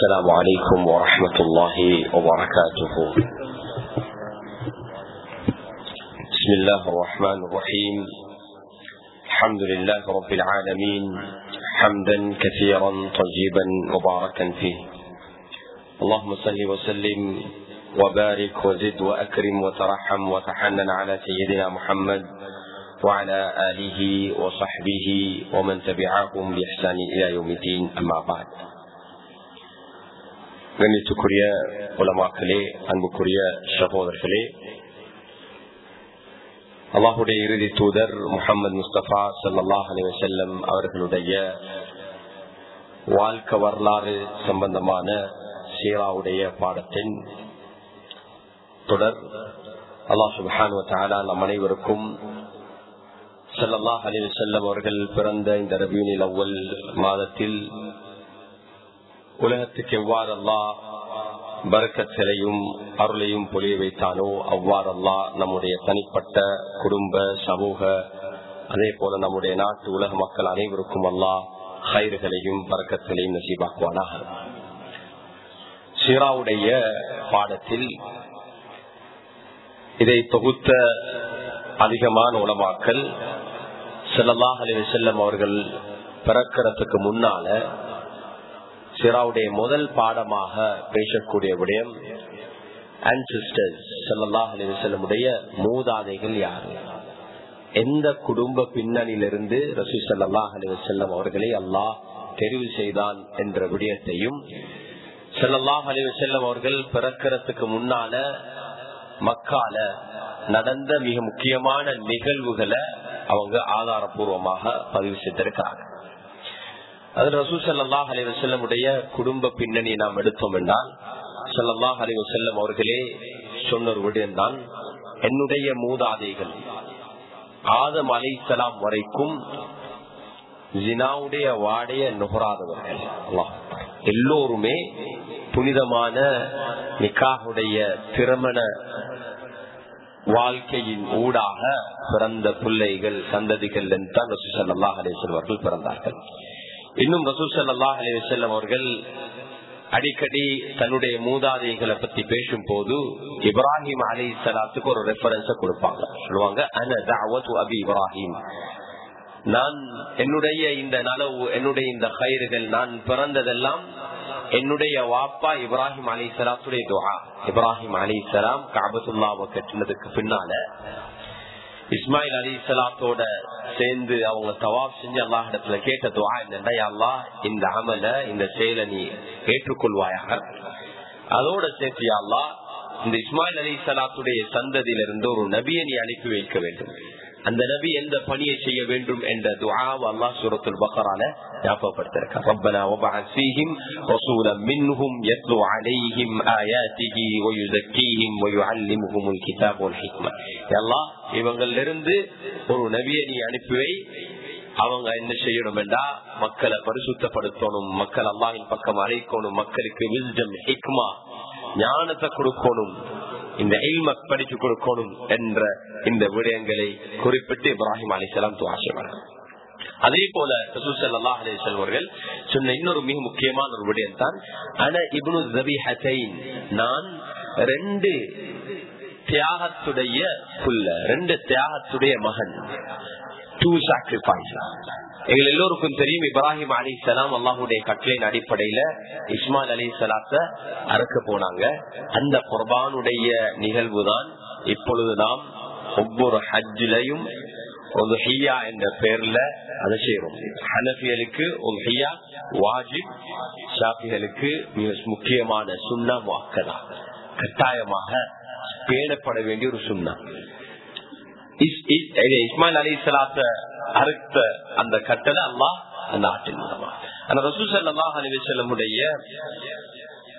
السلام عليكم ورحمة الله وبركاته. بسم الله الرحمن الرحيم. الحمد لله رب العالمين. حمدا كثيرا طيبا مباركا فيه. اللهم صل وسلم وبارك وزد وأكرم وترحم وتحنن على سيدنا محمد وعلى آله وصحبه ومن تبعهم بإحسان إلى يوم الدين. أما بعد. கண்ணியத்துக்குரிய உலமாக்களே அன்புக்குரிய சகோதரர்களே அல்லாஹுடைய இறுதி தூதர் முகமது முஸ்தபா சல்லாஹ் அலிவசல்லம் அவர்களுடைய வாழ்க்கை வரலாறு சம்பந்தமான சீராவுடைய பாடத்தின் தொடர் அல்லாஹ் சுபான் நம் அனைவருக்கும் சல்லாஹ் அலிவசல்லம் அவர்கள் பிறந்த இந்த ரபியூனில் அவ்வல் மாதத்தில் உலகத்துக்கு எவ்வாறு அல்லா பரக்கத்திலையும் அருளையும் பொழிய வைத்தானோ அவ்வாறல்லா நம்முடைய தனிப்பட்ட குடும்ப சமூக அதே போல நம்முடைய நாட்டு உலக மக்கள் அனைவருக்கும் அல்லா கயிறுகளையும் பறக்கத்திலையும் நசீபாக்குவானாக. ஷீராவுடைய பாடத்தில் இதை தொகுத்த அதிகமான உலமாக்கல் செல்லமாக செல்லம் அவர்கள் பிறக்கிறதுக்கு முன்னால சிராவுடைய முதல் பாடமாக பேசக்கூடிய விடயம் செல்லமுடைய மூதாதைகள் யாரு? எந்த குடும்ப பின்னணியிலிருந்து ரசி சல்லாஹ் அலி செல்லம் அவர்களை அல்லாஹ் தெரிவு செய்தான் என்ற விடயத்தையும் செல்லல்லாஹ் அலி செல்லம் அவர்கள் பிறக்கிறதுக்கு முன்னால மக்கால நடந்த மிக முக்கியமான நிகழ்வுகளை அவங்க ஆதாரபூர்வமாக பதிவு செய்திருக்கிறாங்க. அது ரசூ சல்லாஹ் அலி வசல்லமுடைய குடும்ப பின்னணி நாம் எடுத்தோம் என்றால் சல்லாஹ் அலி வசல்லம் அவர்களே சொன்ன ஒரு விடயம்தான் என்னுடைய மூதாதைகள் ஆதம் அலைசலாம் வரைக்கும் ஜினாவுடைய வாடைய நுகராதவர்கள். எல்லோருமே புனிதமான நிக்காவுடைய திருமண வாழ்க்கையின் ஊடாக பிறந்த பிள்ளைகள் சந்ததிகள் என்று தான் ரசூ சல்லாஹ் அலிஸ்வர்கள் பிறந்தார்கள். இன்னும் ரசூல் அல்லாஹ் அலிவசல்லம் அவர்கள் அடிக்கடி தன்னுடைய மூதாதைகளை பத்தி பேசும் போது இப்ராஹிம் அலி சலாத்துக்கு ஒரு ரெஃபரன்ஸ கொடுப்பாங்க. சொல்லுவாங்க அபி இப்ராஹிம். நான் என்னுடைய இந்த நலவு என்னுடைய இந்த கயிறுகள் நான் பிறந்ததெல்லாம் என்னுடைய வாப்பா இப்ராஹிம் அலி சலாத்துடைய துவா இப்ராஹிம் அலி சலாம் காபத்துல்லாவை கட்டினதுக்கு பின்னால இஸ்மாயில் அலி இஸ்லாத்தோட சேர்ந்து அவங்க தவாப் செஞ்சு அல்லாஹ் இடத்துல கேட்ட துவா என்னண்டா அல்லா இந்த அமல இந்த செயலை நீ ஏற்றுக்கொள்வாயாக. அதோட சேர்த்து அல்லா இந்த இஸ்மாயில் அலி சலாத்துடைய சந்ததியிலிருந்து ஒரு நபியை நீ அனுப்பி வைக்க வேண்டும். அந்த நபி எந்த பணியை செய்ய வேண்டும் என்ற துஆவை அல்லாஹ் சூரத்துல் பக்கரால ஞாபகப்படுத்திருக்கார். ரப்பனா வபஅத் ஃபீஹிம் ரசூலன் மின்ஹும் யத்லு அலைஹிம் ஆயாத்திஹி வயுஸக்கீஹிம் வயுஅல்லிமுஹுமுல் கிதாப வல் ஹிக்ம அல்லாஹ் இவங்களிலிருந்து ஒரு நபியை நீ அனுப்பிவை. அவங்க என்ன செய்யணும் என்றா மக்களை பரிசுத்தப்படுத்தணும். மக்கள் அல்லாஹின் பக்கம் அழைக்கணும். மக்களுக்கு விஸ்டம் ஹிக்மா ஞானத்தை கொடுக்கணும். இந்த இல்ம படித்து கொடுக்கணும் என்ற இந்த விடயங்களை குறிப்பிட்டு இப்ராஹிம் அலிசலாம் துவாசிவார் அதே போல செல்வர்கள் சொன்ன இன்னொரு மிக முக்கியமான ஒரு விடயம் தான் அன இப்னு ஜபி ஹசைன் நான் ரெண்டு தியாகத்துடைய புல்ல ரெண்டு தியாகத்துடைய மகன். டூ சாக்ரிஃபைஸ் எங்கள் எல்லோருக்கும் தெரியும் இப்ராஹிம் அலி சலாம் அல்லாஹுடைய கட்டளையின் அடிப்படையில இஸ்மால் அலி சலாத்த அறுக்க போனாங்க. அந்த குர்பானுடைய நிகழ்வு தான் இப்பொழுது நாம் ஒவ்வொரு ஹஜ்ஜிலையும் ஒரு ஹியா என்ற பெயர்ல அதை செய்யறோம் ஹனபியலுக்கு ஒரு ஹியா வாஜிப் ஷாபிகளுக்கு மிக முக்கியமான சுண்ணா வாக்கதா கட்டாயமாக பேணப்பட வேண்டிய ஒரு சுண்ணா. இஸ்மாயில் அலி சலாத்த அறுத்த அந்த கட்டளை அல்லாஹ் அந்த ஆட்டின் மூலமா ஆனா ரசூல் சல்லாஹ் அலிவசல்லமுடைய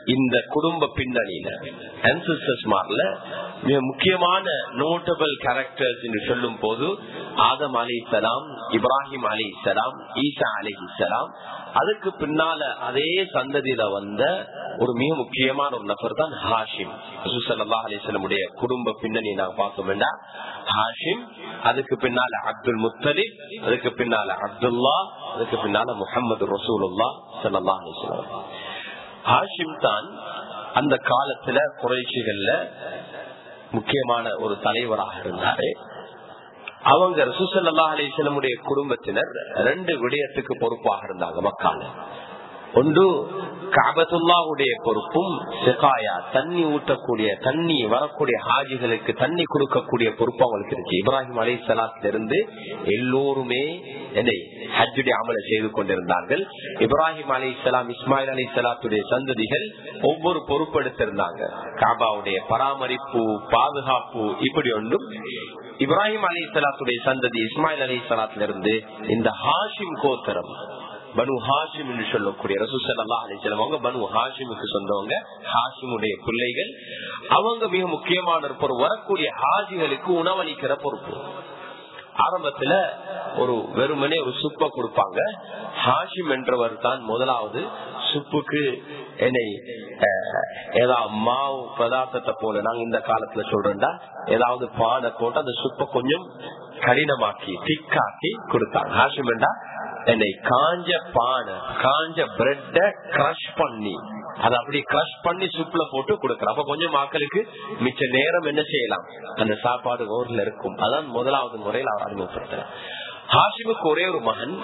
இந்த குடும்ப பின்னணியில அன்சஸ்டர்ஸ் மார்ல மிக முக்கியமான நோட்டபிள் கேரக்டர்ஸ் என்று சொல்லும் போது ஆதம் அலி இஸ்லாம் இப்ராஹிம் அலி இஸ்லாம் ஈசா அலி இஸ்லாம் அதுக்கு பின்னால அதே சந்ததியில வந்த ஒரு மிக முக்கியமான ஒரு நபர் தான் ஹாஷிம். ரசூசல்லா அலிஸ்லமுடைய குடும்ப பின்னணி நாங்க பார்த்தோம்னா ஹாஷிம் அதுக்கு பின்னால அப்துல் முத்தலிப் அதுக்கு பின்னால அப்துல்லா அதுக்கு பின்னால முகமது ரசூலுல்லா சல்லா அலிஸ்லாம் ஹாஷிம் தான் அந்த காலத்துல குறைச்சிகள்ல முக்கியமான ஒரு தலைவராக இருந்தாரு. அவங்க ரசூசல்லா அலிசலமுடைய குடும்பத்தினர் ரெண்டு விடயத்துக்கு பொறுப்பாக இருந்தாங்க மக்கால. ஒன்று காபத்துல்லாவுடைய பொறுப்பும் சிகாயா தண்ணி ஊட்டக்கூடிய தண்ணி வரக்கூடிய ஹாஜிகளுக்கு தண்ணி கொடுக்கக்கூடிய பொறுப்பு அவங்களுக்கு இருக்கு. இப்ராஹிம் அலி சலாத்துல இருந்து எல்லோருமே என்னை ஹஜ்ஜுடைய அமலை செய்து கொண்டிருந்தார்கள். இப்ராஹிம் அலி சலாம் இஸ்மாயில் அலி சலாத்துடைய சந்ததிகள் ஒவ்வொரு பொறுப்பெடுத்திருந்தாங்க காபாவுடைய பராமரிப்பு பாதுகாப்பு இப்படி ஒன்றும். இப்ராஹிம் அலி சலாத்துடைய சந்ததி இஸ்மாயில் அலி சலாத்துல இருந்து இந்த ஹாஷிம் கோத்தரம் பனு ஹாஷிம் என்று சொல்லக்கூடிய ரசூசல்லா அலிசலம் அவங்க பனு ஹாஷிமுக்கு சொந்தவங்க ஹாஷிமுடைய பிள்ளைகள். அவங்க மிக முக்கியமான பொறுப்பு வரக்கூடிய ஹாஜிகளுக்கு உணவளிக்கிற பொறுப்பு. ஆரம்பத்துல ஒரு வெறுமனே ஒரு சுப்ப கொடுப்பாங்க. ஹாஷிம் என்றவர் தான் முதலாவது. சுப்புக்கு என்னை ஏதாவது மாவு பதார்த்தத்தை போல நாங்க இந்த காலத்துல சொல்றேன்டா ஏதாவது பானை போட்டு அந்த சுப்ப கொஞ்சம் கடினமாக்கி திக்காக்கி கொடுத்தாங்க. ஹாஷிம் என்றா என்னை காஞ்ச பானை காஞ்ச பிரெட்ட கிரஷ் பண்ணி. அதை அப்படி கிரஷ் பண்ணி சுப்ல போட்டு கொடுக்கற அப்ப கொஞ்சம் மக்களுக்கு மிச்ச நேரம் என்ன செய்யலாம்? அந்த சாப்பாடு ஓர்ல இருக்கும். அதான் முதலாவது முறையில் அவர் அறிமுகப்படுத்துறார். ஹாஷிமுக்கு ஒரே ஒரு மகன்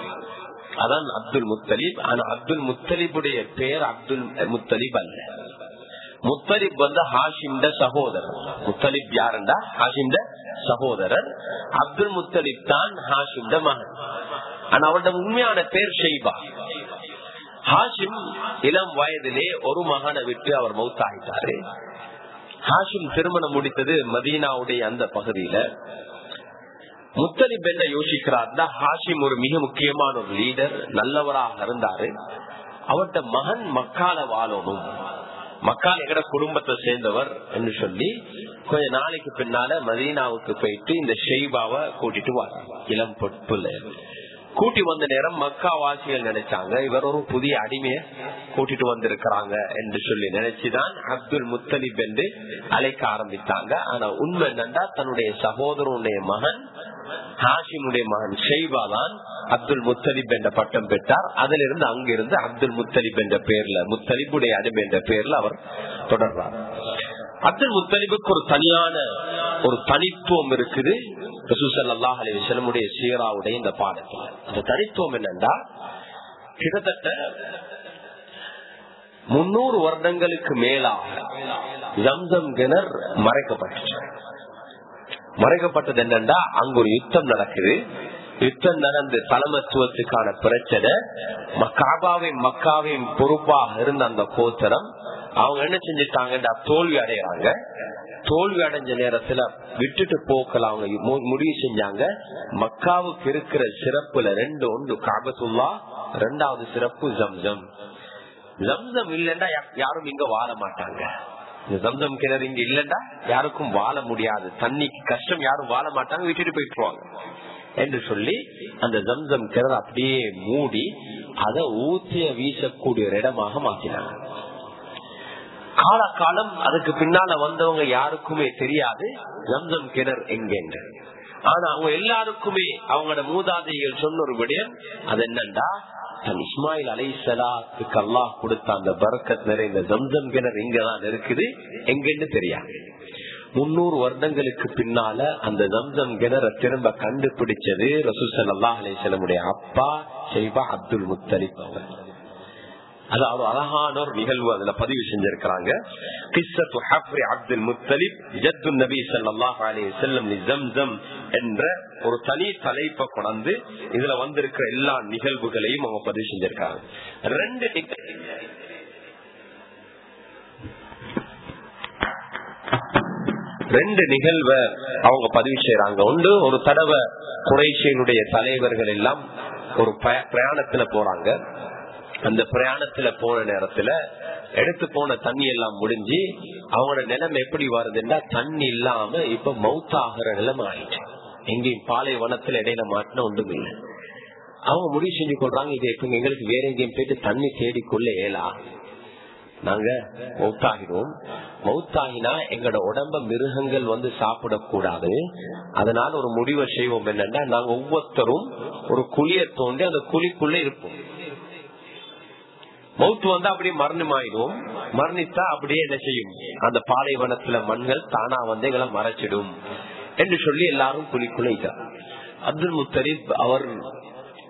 அதான் அப்துல் முத்தலீப். ஆனா அப்துல் முத்தலீபுடைய பெயர் அப்துல் முத்தலிப் அல்ல. முத்தலிப் வந்து ஹாஷிம்ட சகோதரர். முத்தலிப் யாருண்டா? ஹாஷிம்ட சகோதரர் அப்துல் முத்தலிப் தான் ஹாஷிம்ட மகன். ஆனா அவரோட உண்மையான பேர் ஷெய்பா. ஹாஷிம் இளம் வயதிலே ஒரு மகனை விட்டு அவர் மௌத்தாகிட்டாரு ஹாஷிம் திருமணம் முடித்தது மதீனாவுடைய அந்த பகுதியில. முத்தலிப் என்ன யோசிக்கிறார்னா ஹாஷிம் ஒரு மிக முக்கியமான ஒரு லீடர் நல்லவராக இருந்தாரு. அவர்கிட்ட மகன் மக்கால வாழணும். மக்கால் எங்கட குடும்பத்தை சேர்ந்தவர் என்று சொல்லி கொஞ்ச நாளைக்கு பின்னால மதீனாவுக்கு போயிட்டு இந்த ஷெய்பாவை கூட்டிட்டு வர இளம் பொற்புல கூட்டி வந்த நேரம் மக்கா வாசிகள் நினைச்சாங்க இவர் ஒரு புதிய அடிமைய கூட்டிட்டு வந்திருக்கிறாங்க என்று சொல்லி நினைச்சுதான் அப்துல் முத்தலிப் என்று அழைக்க ஆரம்பித்தாங்க. ஆனா உண்மை என்னண்டா தன்னுடைய சகோதரனுடைய மகன் ஹாஷிமுடைய மகன் ஷெய்பா தான் அப்துல் முத்தலிப் என்ற பட்டம் பெற்றார். அதிலிருந்து அங்கிருந்து அப்துல் முத்தலிப் என்ற பெயர்ல முத்தலிபுடைய அடிமை என்ற பெயர்ல அவர் தொடர்றார். அப்துல் முத்தலிபுக்கு ஒரு தனியான ஒரு தனித்துவம் இருக்குது. ரசூசல்லாஹ் அலிவசலமுடைய சீராவுடைய இந்த பாடத்துல. அந்த தனித்துவம் என்னன்னா கிட்டத்தட்ட முன்னூறு வருடங்களுக்கு மேலாக ஜம்சம் கிணர் மறைக்கப்பட்டு மறைக்கப்பட்டது என்னன்னா அங்க ஒரு யுத்தம் நடக்குது. யுத்தம் நடந்து தலைமத்துவத்துக்கான பிரச்சனை. காபாவையும் மக்காவையும் பொறுப்பாக இருந்த அந்த கோத்தரம் அவங்க என்ன செஞ்சுட்டாங்கடா தோல்வி அடைகிறாங்க. தோல்வி அடைஞ்ச நேரத்துல விட்டுட்டு போக்கல அவங்க முடிவு செஞ்சாங்க. மக்காவுக்கு இருக்கிற சிறப்புல ரெண்டு ஒன்று காபத்துல்லா ரெண்டாவது சிறப்பு ஜம்ஜம். ஜம்ஜம் இல்லைன்னா யாரும் இங்க வாழ மாட்டாங்க. ஜம்ஜம் கிணறு இங்க இல்லைன்னா யாருக்கும் வாழ முடியாது. தண்ணிக்கு கஷ்டம் யாரும் வாழ மாட்டாங்க விட்டுட்டு போயிட்டுருவாங்க. என்று சொல்லி அந்த ஜம்சம் கிணறு அப்படியே மூடி அதை ஊத்திய வீசக்கூடிய ஒரு இடமாக மாத்திறாங்க கால காலம் அதுக்கு பின்னால வந்தவங்க யாருக்குமே தெரியாது ஜம்சம் கிணறு எங்கென்று. ஆனா அவங்க எல்லாருக்குமே அவங்களோட மூதாதைகள் சொன்ன ஒரு விடயம் அது என்னண்டா? தன் இஸ்மாயில் அலை சலாத்துக்கு அல்லாஹ் கொடுத்த அந்த பரக்கத் நிறைந்த ஜம்சம் கிணறு இங்கதான் இருக்குது. எங்கன்னு தெரியாது முன்னூறு வருடங்களுக்கு பின்னால அந்த ஜம்சம் கிணற திரும்ப கண்டுபிடிச்சது ரசூசல் அல்லாஹ் அலிசலமுடைய அப்பா ஷெய்பா அப்துல் முத்தலிப் அவர் அதாவது அழகான ஒரு நிகழ்வு அதுல பதிவு செஞ்சிருக்கிறாங்க. கிஸ்ஸத்து ஹப்ரி அப்துல் முத்தலிப் ஜத்து நபி ஸல்லல்லாஹு அலைஹி செல்லம் ஜம்சம் என்ற ஒரு தனி தலைப்பை கொண்டு இதுல வந்திருக்கிற எல்லா நிகழ்வுகளையும் அவங்க பதிவு செஞ்சிருக்காங்க. ரெண்டு ரெண்டு நிகழ்வ அவங்க பதிவு செய்யறாங்க ஒன்று ஒரு தடவை குறைசியனுடைய தலைவர்கள் எல்லாம் ஒரு பிரயாணத்துல போறாங்க. அந்த பிரயாணத்துல போன நேரத்துல எடுத்து போன தண்ணி எல்லாம் முடிஞ்சு அவங்களோட நிலைமை எப்படி வருதுன்னா தண்ணி இல்லாம இப்ப மவுத்தாகிற நிலைமை ஆயிடுச்சு. எங்கேயும் பாலைவனத்துல இடையில மாட்டின ஒன்றும் இல்லை. அவங்க முடிவு செஞ்சு கொள்றாங்க இது இப்ப எங்களுக்கு வேற எங்கேயும் போயிட்டு தண்ணி தேடிக்கொள்ள இயலா. நாங்க மவுத்தாகிடுவோம் மவுத்தாகினா எங்களோட உடம்ப மிருகங்கள் வந்து சாப்பிடக்கூடாது. அதனால ஒரு முடிவை செய்வோம் என்னன்னா நாங்க ஒவ்வொருத்தரும் ஒரு குழிய தோண்டி அந்த குழிக்குள்ள இருப்போம். மவுத்து வந்தா அப்படியே மரணமாயிடும். மரணித்தா அப்படியே என்ன செய்யும்? அந்த பாலைவனத்துல மண்கள் தானா வந்து எங்களை மறைச்சிடும். என்று சொல்லி எல்லாரும் குளிக்குள்ளார் அப்துல் முத்தலீப் அவர்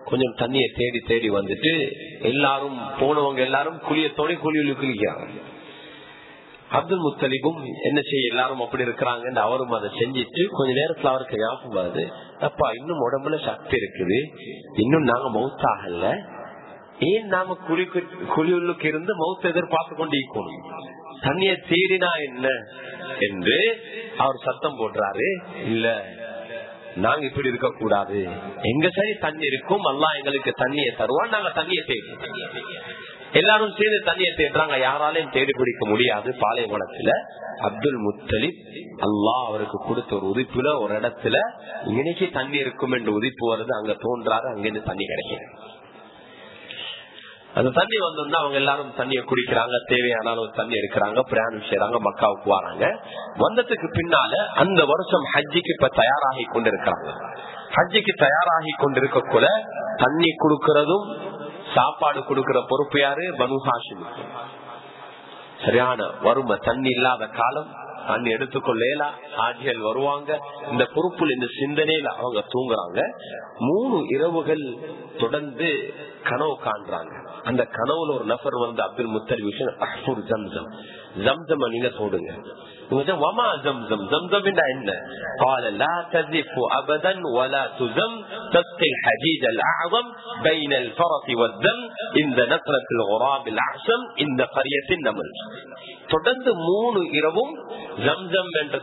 கொஞ்சம் தண்ணிய தேடி தேடி வந்துட்டு எல்லாரும் போனவங்க எல்லாரும் குளிய தோணி குழியுள்ள குளிக்கிறாங்க. அப்துல் முத்தலிபும் என்ன செய்ய எல்லாரும் அப்படி இருக்கிறாங்கன்னு அவரும் அதை செஞ்சிட்டு கொஞ்ச நேரத்துல அவருக்கு ஞாபகம் வருது. அப்பா இன்னும் உடம்புல சக்தி இருக்குது. இன்னும் நாங்க மௌத்தாகல ஏன் நாம குழி குழியுள்ளுக்கு இருந்து மௌத்த எதிர்பார்த்து கொண்டு இருக்கணும் தண்ணிய தேடினா என்ன? என்று அவர் சத்தம் போடுறாரு. இல்ல நாங்க இப்படி இருக்க கூடாது எங்க சரி தண்ணி இருக்கும் அல்லா எங்களுக்கு தண்ணியை தருவான் நாங்க தண்ணியை தேடி எல்லாரும் சேர்ந்து தண்ணியை தேடுறாங்க. யாராலையும் தேடி பிடிக்க முடியாது. பாலைவனத்துல அப்துல் முத்தலிப் அல்லாஹ் அவருக்கு கொடுத்த ஒரு உதிப்புல ஒரு இடத்துல இன்னைக்கு தண்ணி இருக்கும் என்று உதிப்பு வருது. அங்க தோன்றாரு அங்கிருந்து தண்ணி கிடைக்கும் அந்த தண்ணி வந்தோம்னா அவங்க எல்லாரும் தண்ணியை குடிக்கிறாங்க தேவையான அளவு தண்ணி இருக்கிறாங்க பிரயாணம் செய்யறாங்க மக்காவுக்கு வராங்க. வந்ததுக்கு பின்னால அந்த வருஷம் ஹஜ்ஜிக்கு இப்ப தயாராகி கொண்டிருக்கிறாங்க. ஹஜ்ஜிக்கு தயாராகி கொண்டிருக்கக்குள்ள தண்ணி கொடுக்கறதும் சாப்பாடு கொடுக்கிற பொறுப்பு யாரு? பனு ஹாஷிமுக்கு சரியான வறுமை தண்ணி இல்லாத காலம் தண்ணி எடுத்துக்கொள்ளேலா ஆட்சிகள் வருவாங்க. இந்த பொறுப்புல இந்த சிந்தனையில அவங்க தூங்குறாங்க. மூணு இரவுகள் தொடர்ந்து கனவு காண்றாங்க. அந்த கனவுல ஒரு நபர் வந்து அப்துல் முத்தல் விஷயம் ஜம்சம். ஜம்சம் நீங்க போடுங்க وما زمزم زمزم என்ன قال لا تزف ابدا ولا تزم تسقي الحديد الاعظم بين الفرس والدم عند نقرة الغراب الاعشم عند قرية النمل தொடர்ந்து மூணு இரவும் ஜம்சம் என்ற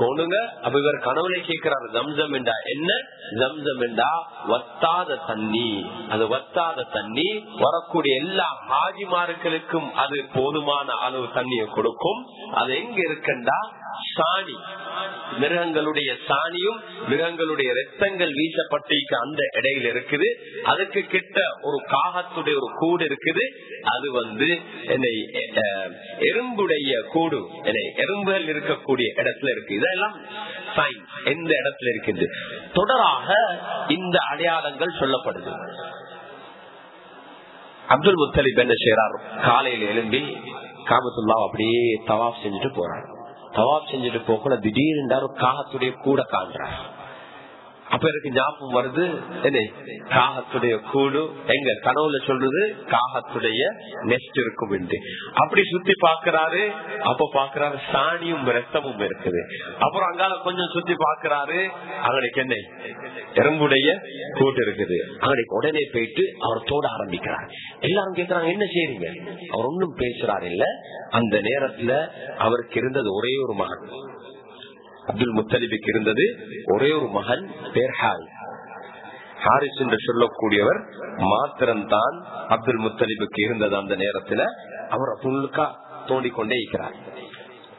கோணுங்க அப்ப இவர் கனவுல கேட்கிறார் ஜம்சம் என்றா என்ன ஜம்சம் என்றா வத்தாத தண்ணி அது வத்தாத தண்ணி வரக்கூடிய எல்லா ஹாஜிமார்களுக்கும் அது போதுமான அளவு தண்ணியை கொடுக்கும் அது எங்க இருக்குண்டா சாணி. மிருகங்களுடைய சாணியும் மிருகங்களுடைய ரத்தங்கள் வீசப்பட்டிருக்க அந்த இடையில இருக்குது. அதுக்கு கிட்ட ஒரு காகத்துடைய ஒரு கூடு இருக்குது. அது வந்து என்னை எறும்புடைய கூடு என்னை எறும்புகள் இருக்கக்கூடிய இடத்துல இருக்கு. இதெல்லாம் சைன் எந்த இடத்துல இருக்குது தொடராக இந்த அடையாளங்கள் சொல்லப்படுது. அப்துல் முத்தலிப் என்ன செய்யறாரு காலையில் எழும்பி காமத்துல்லா அப்படியே தவாப் செஞ்சுட்டு போறாரு. தவாப் செஞ்சுட்டு போகல திடீர்னு காகத்துடைய கூட காண்றார் அப்ப எனக்கு ஞாபகம் வருது என்ன காகத்துடைய கூடு எங்க கனவுல சொல்றது காகத்துடைய நெஸ்ட் இருக்கும் என்று. அப்படி சுத்தி பாக்குறாரு அப்ப பாக்குறாரு சாணியும் ரத்தமும் இருக்குது. அப்புறம் அங்கால கொஞ்சம் சுத்தி பாக்குறாரு அவனுக்கு என்ன? எறும்புடைய கூட்டு இருக்குது. அவனுக்கு உடனே போயிட்டு அவர் தோட ஆரம்பிக்கிறார். எல்லாரும் கேட்கிறாங்க என்ன செய்றீங்க? அவர் ஒன்னும் பேசுறாரு இல்ல. அந்த நேரத்துல அவருக்கு இருந்தது ஒரே ஒரு மகன். அப்துல் முத்தலிபுக்கு இருந்தது. ஒரே ஒரு மகன் பேர் ஹாய் ஹாரிஸ். என்று சொல்லக்கூடியவர் மாத்திரம்தான் அப்துல் முத்தலிபுக்கு இருந்தது அந்த நேரத்துல. அவர் ஃபுல்லுக்கா தோண்டிக்கொண்டே இருக்கிறார்.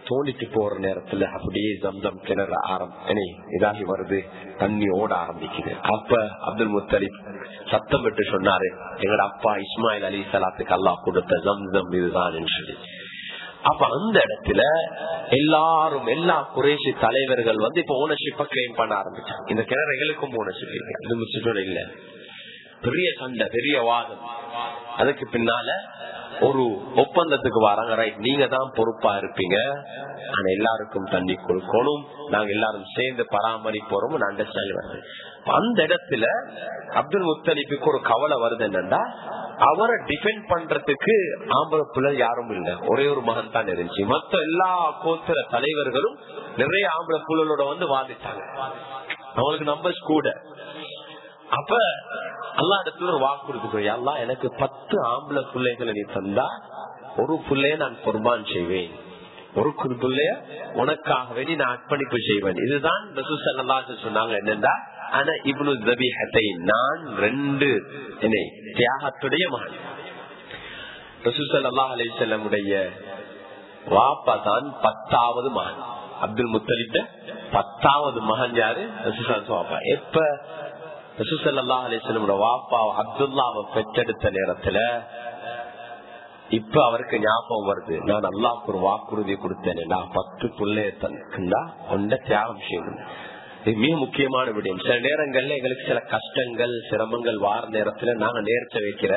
தோண்டிட்டு போற நேரத்துல அப்படியே ஜம்ஜம் கிணறு ஆரம் இதாகி வருது. தண்ணி ஓட ஆரம்பிக்குது. அப்ப அப்துல் முத்தலிப் சத்தம் விட்டு சொன்னாரு எங்கட அப்பா இஸ்மாயில் அலி சலாத்துக்கு அல்லாஹ் கொடுத்த ஜம்ஜம் இதுதான் என்று அப்ப அந்த இடத்துல எல்லாரும் எல்லா குறைசி தலைவர்கள் வந்து இப்ப ஓனர்ஷிப்ப கிளைம் பண்ண ஆரம்பிச்சாங்க. இந்த கிணறு எங்களுக்கும் ஓனர்ஷிப் இருக்கு இது இல்ல. பெரிய சண்டை பெரிய வாதம். அதுக்கு பின்னால ஒரு ஒப்பந்தத்துக்கு வராங்க ரைட் நீங்க தான் பொறுப்பா இருப்பீங்க. ஆனா எல்லாருக்கும் தண்ணி கொடுக்கணும். நாங்க எல்லாரும் சேர்ந்து பராமரிப்போம் அண்டர்ஸ்டாண்ட் வருது. அந்த இடத்துல அப்துல் முத்தலிப்புக்கு ஒரு கவலை வருது என்னன்னா அவரை டிஃபெண்ட் பண்றதுக்கு ஆம்பளை பிள்ளை யாரும் இல்ல. ஒரே ஒரு மகன் தான் இருந்துச்சு. மொத்த எல்லா கோத்திர தலைவர்களும் நிறைய ஆம்பளை புள்ளலோட வந்து வாதிட்டாங்க அவங்களுக்கு நம்பர்ஸ் கூட. அப்ப அல்லா இடத்துல ஒரு வாக்கு கொடுத்துக்கோ எல்லாம் எனக்கு பத்து ஆம்பளை பிள்ளைகளை நீ தந்தா ஒரு பிள்ளைய நான் பொறுமான் செய்வேன். ஒரு பிள்ளைய உனக்காகவே நான் அர்ப்பணிப்பு செய்வேன். இதுதான் சொன்னாங்க. என்னன்னா ஆனா இவ்வளவு நான் ரெண்டு என்னை தியாகத்துடைய மகன். ரசூசல்லா அலிசல்லமுடைய வாப்பா தான் பத்தாவது மகன். அப்துல் முத்தலிட்ட பத்தாவது மகன் யாரு? ரசூசல் வாப்பா எப்ப ரசூசல்லா அலிஸ்லமோட வாப்பா அப்துல்லாவை பெற்றெடுத்த நேரத்துல இப்ப அவருக்கு ஞாபகம் வருது. நான் அல்லாவுக்கு ஒரு வாக்குறுதி கொடுத்தேன். நான் பத்து பிள்ளைய தந்தா ஒண்ட தியாகம் செய்யணும் இது மிக முக்கியமான விடயம். சில நேரங்கள்ல எங்களுக்கு சில கஷ்டங்கள் சிரமங்கள் வார நேரத்துல நாங்க நேர்த்த வைக்கிற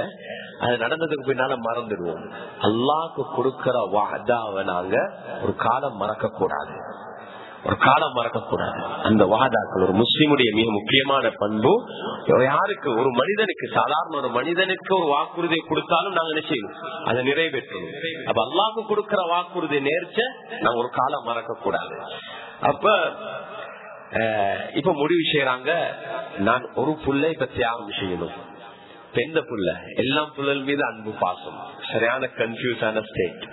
அது நடந்ததுக்கு பின்னால மறந்துடுவோம். அல்லாக்கு கொடுக்கிற வாதாவை நாங்க ஒரு காலம் மறக்க கூடாது ஒரு காலம் மறக்கக்கூடாது. அந்த வாதாக்கள் ஒரு முஸ்லீமுடைய மிக முக்கியமான பண்பு யாருக்கு ஒரு மனிதனுக்கு சாதாரண ஒரு மனிதனுக்கு ஒரு வாக்குறுதியை கொடுத்தாலும் நாங்க என்ன அதை நிறைவேற்றணும் அப்ப அல்லாவுக்கு கொடுக்கிற வாக்குறுதி நேர்ச்ச நாங்க ஒரு காலம் மறக்க கூடாது அப்ப இப்ப முடிவு செய்யறாங்க நான் ஒரு புள்ளை இப்ப தியாகம் செய்யணும். பெந்த புள்ள? எல்லாம் புள்ளல் மீது அன்பு பாசம். சரியான கன்ஃபியூஸான ஸ்டேட்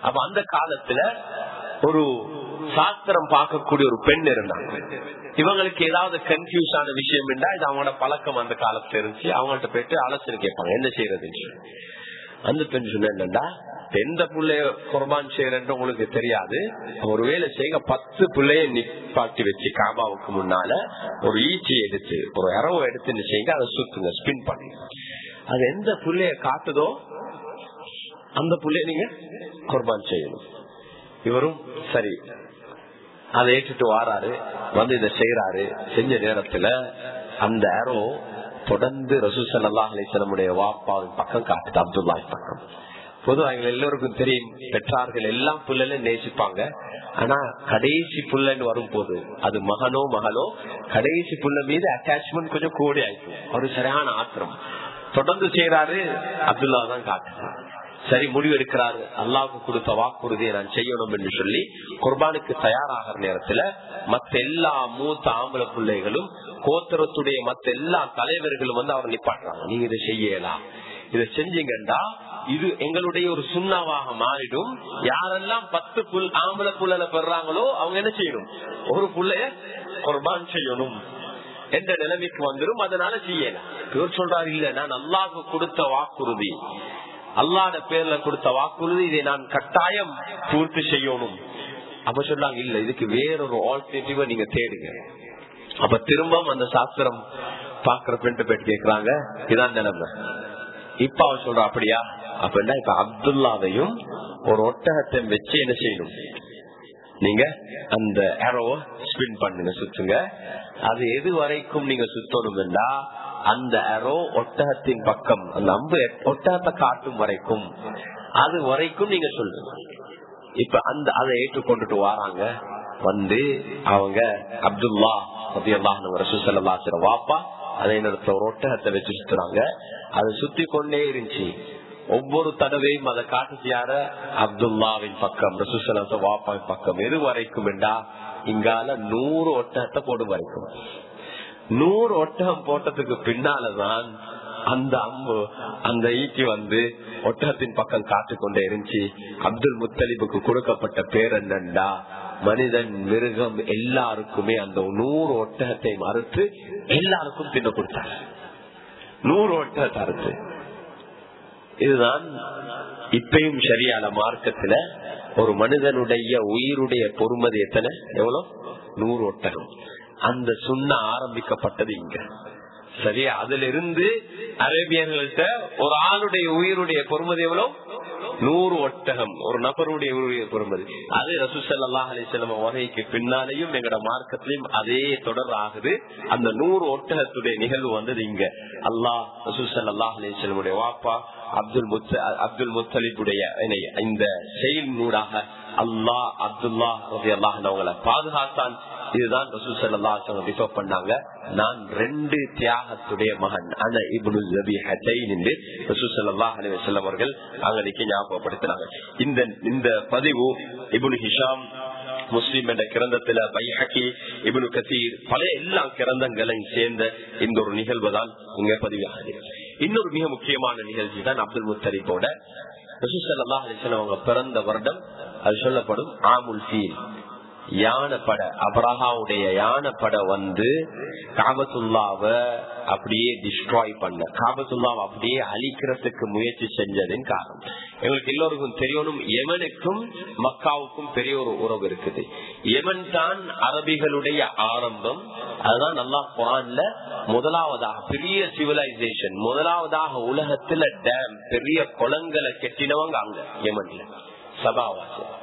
அப்ப அந்த காலத்துல ஒரு சாஸ்திரம் பார்க்கக்கூடிய ஒரு பெண் இருந்தாங்க. இவங்களுக்கு ஏதாவது கன்ஃபியூஸ் ஆன விஷயம் இருந்தா இது அவங்களோட பழக்கம் அந்த காலத்துல இருந்துச்சு. அவங்கள்ட்ட போயிட்டு ஆலோசனை கேட்பாங்க என்ன செய்யறதுன்னு அந்த பெண் சொன்ன என்னண்டா எந்த பிள்ளைய குர்பான் செய்யறன்னு உங்களுக்கு தெரியாது. ஒருவேளை செய்ய பத்து பிள்ளைய நிப்பாட்டி வச்சு காபாவுக்கு முன்னால ஒரு ஈச்சி எடுத்து ஒரு இரவு எடுத்து செய்யுங்க அதை சுத்துங்க ஸ்பின் பண்ணி. அது எந்த புள்ளைய காட்டுதோ அந்த புள்ளைய நீங்க குர்பான் செய்யணும். இவரும் சரி அதை ஏற்றுட்டு வாராரு வந்து இதை செய்யறாரு செஞ்ச நேரத்துல அந்த அரோ தொடர்ந்து ரசூசல்லா அலிசலமுடைய வாப்பாவின் பக்கம் காட்டுது அப்துல்லாஹ் பக்கம். பொதுவாக எங்க எல்லோருக்கும் தெரியும் பெற்றார்கள் எல்லாம் புள்ளலையும் நேசிப்பாங்க. ஆனா கடைசி புள்ளன்னு வரும் போது அது மகனோ மகளோ கடைசி புள்ள மீது அட்டாச்மெண்ட் கொஞ்சம் கூடி ஆயிடுச்சு ஒரு சரியான ஆத்திரம். தொடர்ந்து செய்யறாரு அப்துல்லா தான் காட்டுறாரு சரி முடிவு எடுக்கிறாரு அல்லாவுக்கு கொடுத்த வாக்குறுதியை நான் செய்யணும் என்று சொல்லி குர்பானுக்கு தயாராகிற நேரத்துல மத்த எல்லா மூத்த ஆம்பளை பிள்ளைகளும் கோத்திரத்துடைய மத்த எல்லா தலைவர்களும் வந்து அவர் நிப்பாட்டுறாங்க. நீங்க இதை செய்யலாம் இதை செஞ்சீங்கண்டா இது எங்களுடைய ஒரு சுண்ணாவாக மாறிடும். யாரெல்லாம் பத்து புல் ஆம்பளை புள்ளல பெறாங்களோ அவங்க என்ன செய்யணும்? ஒரு புள்ளைய குர்பான் செய்யணும். என்ற நிலைமைக்கு வந்துடும் அதனால செய்யலாம். இவர் சொல்றாரு இல்ல நான் அல்லாஹுக்கு கொடுத்த வாக்குறுதி அல்லாத பேர்ல கொடுத்த வாக்குறுதி இதை நான் கட்டாயம் பூர்த்தி செய்யணும். அப்ப சொன்னாங்க இல்ல இதுக்கு வேறொரு ஆல்டர்னேட்டிவ நீங்க தேடுங்க. அப்ப திரும்ப அந்த சாஸ்திரம் பாக்குற பிரிண்ட் போயிட்டு கேக்குறாங்க இதான் நிலைமை. இப்ப அவன் சொல்ற அப்படியா? அப்படின்னா இப்ப அப்துல்லாவையும் ஒரு ஒட்டகத்தை வச்சு என்ன செய்யணும்? நீங்க அந்த ஏரோவை ஸ்பின் பண்ணுங்க சுத்துங்க. அது எது வரைக்கும் நீங்க சுத்தணும்னா அந்த அரோ ஒட்டகத்தின் பக்கம் அந்த அம்பு ஒட்டகத்தை காட்டும் வரைக்கும் அது வரைக்கும் நீங்க சொல்லுங்க இப்ப அந்த அதை ஏற்றுக்கொண்டுட்டு வராங்க. வந்து அவங்க அப்துல்லா ரசூசல்லாசிர வாப்பா அதே நேரத்துல ஒரு ஒட்டகத்தை வச்சு சுத்துறாங்க. அது சுத்தி கொண்டே இருந்துச்சு. ஒவ்வொரு தடவையும் அதை காட்டுச்சு யார? அப்துல்லாவின் பக்கம் ரசூசலா வாப்பாவின் பக்கம். எது வரைக்கும் என்றா இங்கால நூறு ஒட்டகத்தை போடும் வரைக்கும். நூறு ஒட்டகம் போட்டதுக்கு பின்னாலதான் அந்த அம்பு அந்த ஈட்டி வந்து ஒட்டகத்தின் பக்கம் காத்து கொண்டே இருந்துச்சு. அப்துல் முத்தலிபுக்கு கொடுக்கப்பட்ட பேர் என்னண்டா? மனிதன் மிருகம் எல்லாருக்குமே அந்த நூறு ஒட்டகத்தை மறுத்து எல்லாருக்கும் தின்ன கொடுத்தார். நூறு ஒட்டகத்தை அறுத்து. இதுதான் இப்பயும் சரியான மார்க்கத்துல ஒரு மனிதனுடைய உயிருடைய பொறுமதி எத்தனை? எவ்வளவு? நூறு ஒட்டகம். அந்த சுண்ண ஆரம்பிக்கப்பட்டது இங்க. சரியா? அதுல இருந்து அரேபியர்கள்ட்ட ஒரு ஆளுடைய உயிருடைய பொறுமதி எவ்வளவு நூறு ஒட்டகம். ஒரு நபருடைய உயிருடைய பொறுமதி. அது ரசூசல்லா அலிசல்லம் வகைக்கு பின்னாலேயும் எங்கட மார்க்கத்திலையும் அதே தொடர் ஆகுது. அந்த நூறு ஒட்டகத்துடைய நிகழ்வு வந்தது இங்க. அல்லாஹ் ரசூசல்லா அலிசல்லமுடைய வாப்பா அப்துல் முத்த அப்துல் முத்தலிபுடைய இந்த செயல் நூறாக அல்லாஹ் அப்துல்லா அல்லாஹ் அவங்களை பாதுகாத்தான். இதுதான் ரசூ செல்லாசம் டிஃபர் பண்ணாங்க. நான் ரெண்டு தியாகத்துடைய மகன். அந்த இபுனு ஜபி ஹசைன் என்று ரசூ செல்லா அலி வசல்லம் அவர்கள் ஞாபகப்படுத்தினாங்க. இந்த இந்த பதிவு இபுனு ஹிஷாம் முஸ்லீம் என்ற கிரந்தத்துல பைஹக்கி இபுனு கசீர் பல எல்லா கிரந்தங்களையும் சேர்ந்த இந்த ஒரு நிகழ்வு தான் இங்க பதிவாகுது இன்னொரு மிக முக்கியமான நிகழ்ச்சி தான் அப்துல் முத்தலிபோட ரசூசல்லா அலிஸ்லாம் அவங்க பிறந்த வருடம் அது சொல்லப்படும் ஆமுல் ஃபீல். யானைப்பட அபரஹாவுடைய யானைப்பட வந்து காபத்துல்லாவ அப்படியே டிஸ்ட்ராய் பண்ண காபத்துல்லாவை அப்படியே அழிக்கிறதுக்கு முயற்சி செஞ்சதின் காரணம். எங்களுக்கு எல்லோருக்கும் தெரியணும் எமனுக்கும் மக்காவுக்கும் பெரிய ஒரு உறவு இருக்குது. எமன் தான் அரபிகளுடைய ஆரம்பம் அதுதான் நல்லா குரான்ல முதலாவதாக பெரிய சிவிலைசேஷன் முதலாவதாக உலகத்துல டேம் பெரிய குளங்களை கெட்டினவங்க அங்க எமன்ல சபாவாசம்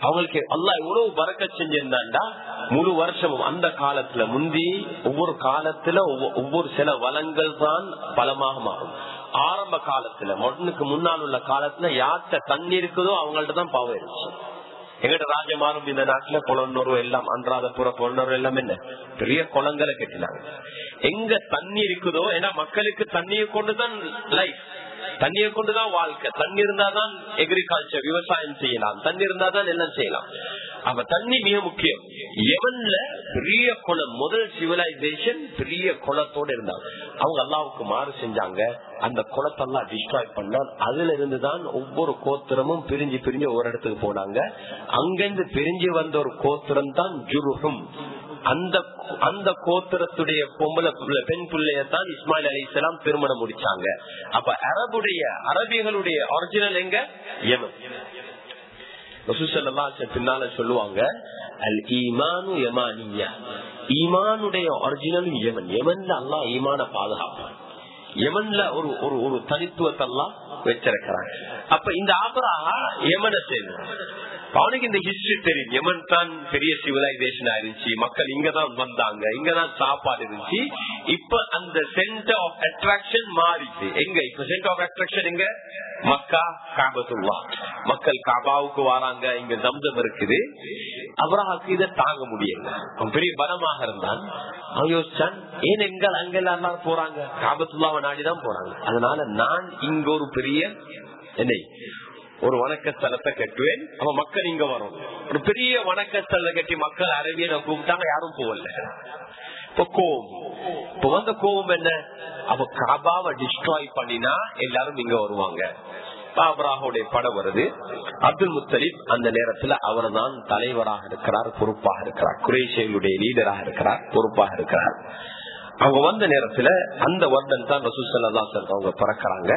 அவங்களுக்கு அல்லா எவ்வளவு பறக்க செஞ்சிருந்தாண்டா? முழு வருஷமும் அந்த காலத்துல முந்தி ஒவ்வொரு காலத்துல ஒவ்வொரு சில வளங்கள் தான் பலமாக மாறும். ஆரம்ப காலத்துல மொடனுக்கு முன்னால் உள்ள காலத்துல யார்கிட்ட தண்ணி இருக்குதோ அவங்கள்ட்ட தான் பாவம் இருந்துச்சு. எங்கிட்ட ராஜமாரும் இந்த நாட்டுல குளநூறு எல்லாம் அன்றாதபுர குளநூறு எல்லாம் என்ன? பெரிய குளங்களை கட்டினாங்க. எங்க தண்ணி இருக்குதோ ஏன்னா மக்களுக்கு தண்ணியை கொண்டுதான் லைஃப் தண்ணியை கொண்டுதான் வாழ்க்கை. தண்ணி இருந்தாதான் எக்ரிகல்ச்சர் விவசாயம் செய்யலாம். தண்ணி இருந்தாதான் எல்லாம் செய்யலாம்? அப்ப தண்ணி மிக முக்கியம். எவன்ல பெரிய குளம் முதல் சிவிலைசேஷன் பெரிய குளத்தோட இருந்தாங்க அவங்க அல்லாவுக்கு மாறு செஞ்சாங்க. அந்த குளத்தெல்லாம் டிஸ்ட்ராய் பண்ணால் அதுல இருந்துதான் ஒவ்வொரு கோத்திரமும் பிரிஞ்சு பிரிஞ்சு ஒரு இடத்துக்கு போனாங்க. அங்கிருந்து பிரிஞ்சு வந்த ஒரு கோத்திரம் தான் ஜுருகும் அந்த அந்த கோத்திரத்துடைய பொம்பளை பெண் பிள்ளையத்தான் இஸ்மாயில் அலி இஸ்லாம் திருமணம் முடிச்சாங்க. அப்ப அரபுடைய அரபிகளுடைய ஒரிஜினல் எங்க? யமன். பின்னால சொல்லுவாங்க அல் ஈமானு யமானியா. ஈமானுடைய ஒரிஜினல் யமன். யமன்ல அல்லா ஈமான பாதுகாப்பான். யமன்ல ஒரு ஒரு ஒரு தனித்துவத்தெல்லாம் வச்சிருக்கிறாங்க அப்ப இந்த ஆபரா யமனை சேர்ந்த அவனுக்கு இந்த ஹிஸ்டரி தெரியும். எமன் தான் பெரிய சிவிலைசேஷன் ஆயிருச்சு மக்கள் இங்கதான் வந்தாங்க. இங்கதான் சாப்பாடு இருந்துச்சு. இப்ப அந்த சென்டர் ஆஃப் அட்ராக்ஷன் மாறிச்சு எங்க? இப்ப சென்டர் ஆஃப் அட்ராக்ஷன் எங்க? மக்கா காபத்துள்ளா மக்கள் காபாவுக்கு வராங்க. இங்க தம்தம் இருக்குது. அவராக்கு இதை தாங்க முடியல. அவன் பெரிய பலமாக இருந்தான். அவன் யோசிச்சான் ஏன் எங்கள் அங்க போறாங்க? காபத்துள்ளாவை நாடிதான் போறாங்க. அதனால நான் இங்க ஒரு பெரிய என்னை ஒரு வணக்கஸ்தலத்தை கட்டுவேன். அவன் மக்கள் இங்க வரும். ஒரு பெரிய வணக்கஸ்தல கட்டி மக்கள் அரபியனை கூப்பிட்டாங்க யாரும் போகல. இப்ப கோவம் இப்ப வந்த கோவம் என்ன? அவ காபாவை டிஸ்ட்ராய் பண்ணினா எல்லாரும் இங்க வருவாங்க. பாபராவுடைய படம் வருது. அப்துல் முத்தலிப் அந்த நேரத்துல அவர் தான் தலைவராக இருக்கிறார் பொறுப்பாக இருக்கிறார். குரேஷியுடைய லீடராக இருக்கிறார் பொறுப்பாக இருக்கிறார். அவங்க வந்த நேரத்துல அந்த வருடம் தான் ரசூசல்லா அவங்க பிறக்கிறாங்க.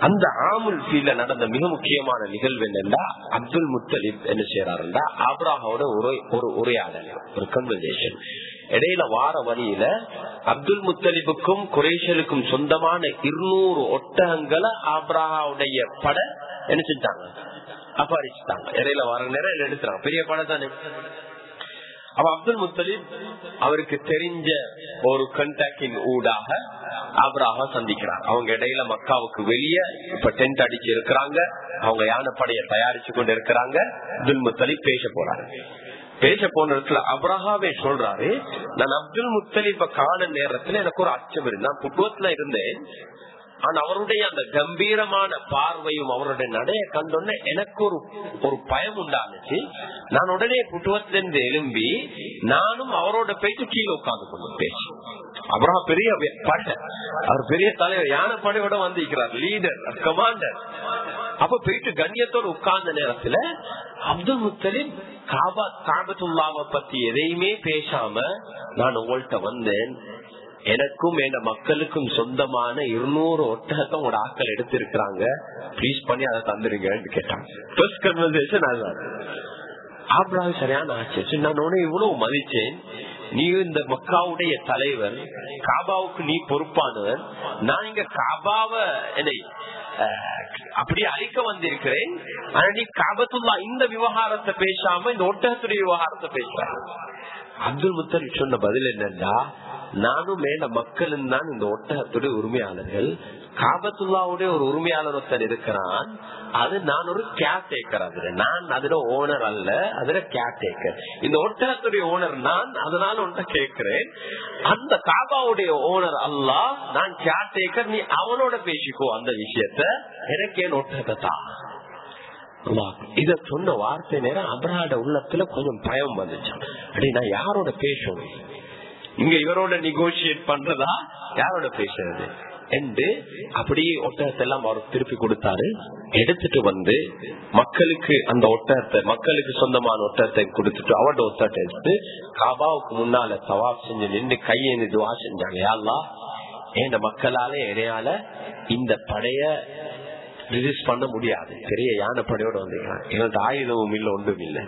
அந்த ஆமுல் ஃபீல்ட்ல நடந்த மிக முக்கியமான நிகழ்வு என்னன்னா அப்துல் முத்தலிப் என்ன செய்யறாருன்னா ஆப்ராஹோட ஒரு உரையாடல் ஒரு கன்வர்சேஷன் இடையில வார வழியில அப்துல் முத்தலிபுக்கும் குரேஷலுக்கும் சொந்தமான இருநூறு ஒட்டகங்களை ஆப்ராஹாவுடைய பட என்ன செஞ்சாங்க? அபாரிச்சுட்டாங்க இடையில வர நேரம் எடுத்துறாங்க பெரிய படம் தானே அப்ப அப்துல் முத்தலிப் அவருக்கு தெரிஞ்ச ஒரு கண்டாக்டின் ஊடாக ஆப்ராஹா சந்திக்கிறார். அவங்க இடையில மக்காவுக்கு வெளியே இப்ப டென்ட் அடிச்சு இருக்கிறாங்க. அவங்க யானைப்படையை தயாரிச்சு கொண்டு இருக்கிறாங்க. அப்துல் முத்தலிப் பேச போறாரு. பேச போன இடத்துல அப்ரஹாவே சொல்றாரு நான் அப்துல் முத்தலிப்ப காண நேரத்துல எனக்கு ஒரு அச்சம் இருந்து நான் புட்டுவத்துல இருந்தேன். ஆனா அவருடைய அந்த கம்பீரமான பார்வையும் அவருடைய நடைய கண்டொன்னு எனக்கு ஒரு ஒரு பயம் உண்டானுச்சு. நான் உடனே புட்டுவத்திலிருந்து எழும்பி நானும் அவரோட போயிட்டு கீழே உட்காந்து கொண்டு பேசி அப்புறம் பெரிய படை அவர் பெரிய தலைவர் யானை படையோட வந்திருக்கிறார் லீடர் கமாண்டர் அப்ப போயிட்டு கண்ணியத்தோடு உட்கார்ந்த நேரத்துல அப்துல் முத்தலிம் காபா காபத்துல்லாவை பத்தி எதையுமே பேசாம நான் உங்கள்கிட்ட வந்தேன். எனக்கும் என் மக்களுக்கும் சொந்தமான இருநூறு ஒட்டகத்தை உங்களோட ஆக்கள் எடுத்திருக்கிறாங்க. ப்ளீஸ் பண்ணி அதை தந்துருங்கன்னு கேட்டாங்க. ஃபர்ஸ்ட் ஆப்ராஹ் சரியான ஆச்சு. நான் உன்னை இவ்வளவு மதிச்சேன். நீ இந்த மக்காவுடைய தலைவர் காபாவுக்கு நீ பொறுப்பானவன் நான் இங்க காபாவை என்னை அப்படி அழிக்க வந்திருக்கிறேன். ஆனா நீ காபத்துல்லா இந்த விவகாரத்தை பேசாம இந்த ஒட்டகத்துடைய விவகாரத்தை பேசுற. அப்துல் முத்தல் சொன்ன பதில் என்னன்னா நானும் மேல மக்களும் தான் இந்த ஒட்டகத்துடைய உரிமையாளர்கள். காபத்துல்லாவுடைய ஒரு உரிமையாளர் ஒருத்தர் இருக்கிறான். அது நான் ஒரு கேர் டேக்கர் அதுல நான் அதுல ஓனர் அல்ல அதுல கேர் டேக்கர் இந்த ஒட்டகத்துடைய ஓனர் நான் அதனால ஒன்றை கேட்கிறேன். அந்த காபாவுடைய ஓனர் அல்லா நான் கேர் டேக்கர் நீ அவனோட பேசிக்கோ அந்த விஷயத்த. எனக்கு ஏன் ஒட்டகத்தை தான் இத சொன்ன வார்த்தை நேரம் அபராட உள்ளத்துல கொஞ்சம் பயம் வந்துச்சு. அப்படி நான் யாரோட பேசணும் இங்க இவரோட நெகோசியேட் பண்றதா? யாரோட பேசுறது? என்று அப்படியே ஒட்டகத்தை எல்லாம் அவர் திருப்பி கொடுத்தாரு. எடுத்துட்டு வந்து மக்களுக்கு அந்த ஒட்டகத்தை மக்களுக்கு சொந்தமான ஒட்டகத்தை கொடுத்துட்டு அவரோட ஒட்டகத்தை எடுத்து காபாவுக்கு முன்னால சவாப் செஞ்சு நின்று கையை துவா செஞ்சாங்க. யாழ்லா என் மக்களால இடையால இந்த படைய ரிலீஸ் பண்ண முடியாது. பெரிய யானை படையோட வந்தீங்கன்னா எங்கள்ட்ட ஆயுதமும் இல்லை ஒன்றும் இல்லை.